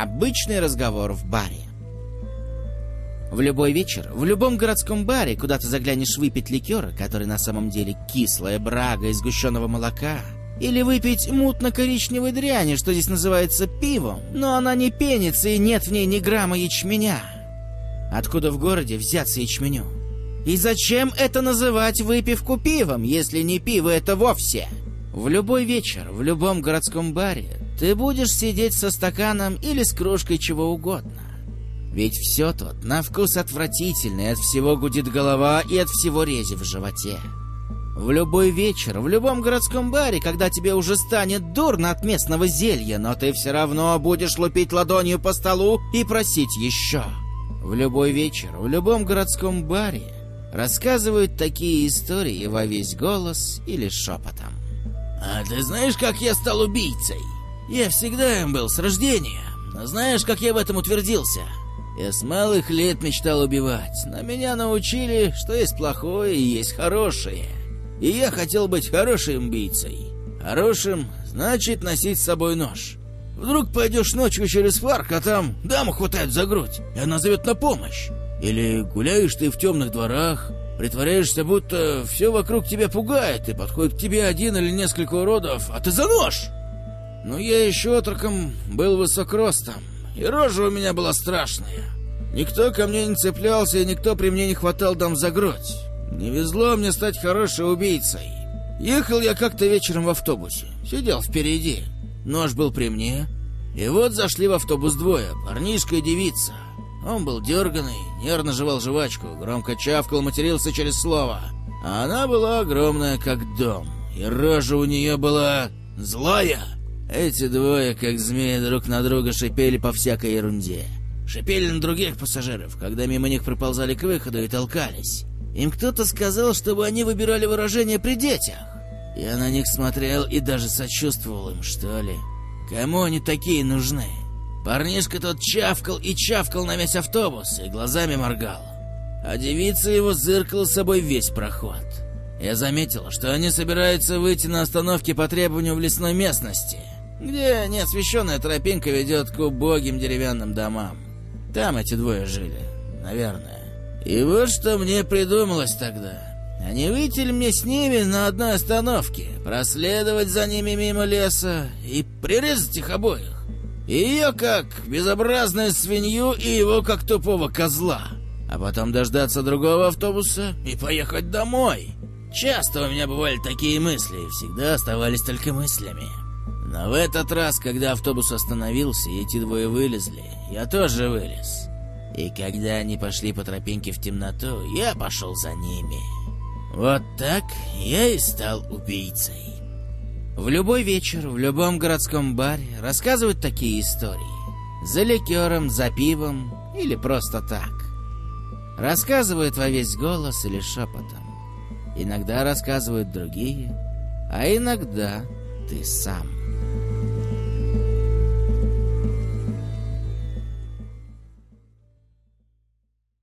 Обычный разговор в баре. В любой вечер, в любом городском баре, куда ты заглянешь выпить ликера, который на самом деле кислая брага из сгущенного молока, или выпить мутно-коричневой дряни, что здесь называется пивом, но она не пенится и нет в ней ни грамма ячменя. Откуда в городе взяться ячменю? И зачем это называть выпивку пивом, если не пиво это вовсе? В любой вечер, в любом городском баре ты будешь сидеть со стаканом или с кружкой чего угодно. Ведь все тут на вкус отвратительный, от всего гудит голова и от всего рези в животе. В любой вечер, в любом городском баре, когда тебе уже станет дурно от местного зелья, но ты все равно будешь лупить ладонью по столу и просить еще. В любой вечер, в любом городском баре рассказывают такие истории во весь голос или шепотом. «А ты знаешь, как я стал убийцей? Я всегда им был с рождения. Но знаешь, как я в этом утвердился? Я с малых лет мечтал убивать, но меня научили, что есть плохое и есть хорошее. И я хотел быть хорошим убийцей. Хорошим значит носить с собой нож. Вдруг пойдешь ночью через парк, а там дама хватает за грудь, и она зовет на помощь. Или гуляешь ты в темных дворах, притворяешься, будто все вокруг тебя пугает, и подходит к тебе один или несколько уродов, а ты за нож. Но я еще отроком был высокростом, и рожа у меня была страшная. Никто ко мне не цеплялся, и никто при мне не хватал дам за грудь. Не везло мне стать хорошей убийцей. Ехал я как-то вечером в автобусе. Сидел впереди. Нож был при мне. И вот зашли в автобус двое, парнишка и девица. Он был дерганый, нервно жевал жвачку, громко чавкал, матерился через слово. А она была огромная, как дом. И рожа у нее была злая. Эти двое, как змеи, друг на друга шипели по всякой ерунде. Шипели на других пассажиров, когда мимо них приползали к выходу и толкались. Им кто-то сказал, чтобы они выбирали выражения при детях. Я на них смотрел и даже сочувствовал им, что ли. Кому они такие нужны? Парнишка тот чавкал и чавкал на весь автобус и глазами моргал. А девица его зыркала с собой весь проход. Я заметил, что они собираются выйти на остановке по требованию в лесной местности, где неосвещенная тропинка ведет к убогим деревянным домам. Там эти двое жили, наверное. И вот что мне придумалось тогда. А не выйти ли мне с ними на одной остановке, проследовать за ними мимо леса и прирезать их обоих? Ее как безобразную свинью, и его как тупого козла. А потом дождаться другого автобуса и поехать домой. Часто у меня бывали такие мысли, и всегда оставались только мыслями. Но в этот раз, когда автобус остановился, и эти двое вылезли, я тоже вылез. И когда они пошли по тропинке в темноту, я пошел за ними. Вот так я и стал убийцей. В любой вечер, в любом городском баре рассказывают такие истории. За ликером, за пивом или просто так. Рассказывают во весь голос или шепотом. Иногда рассказывают другие, а иногда ты сам.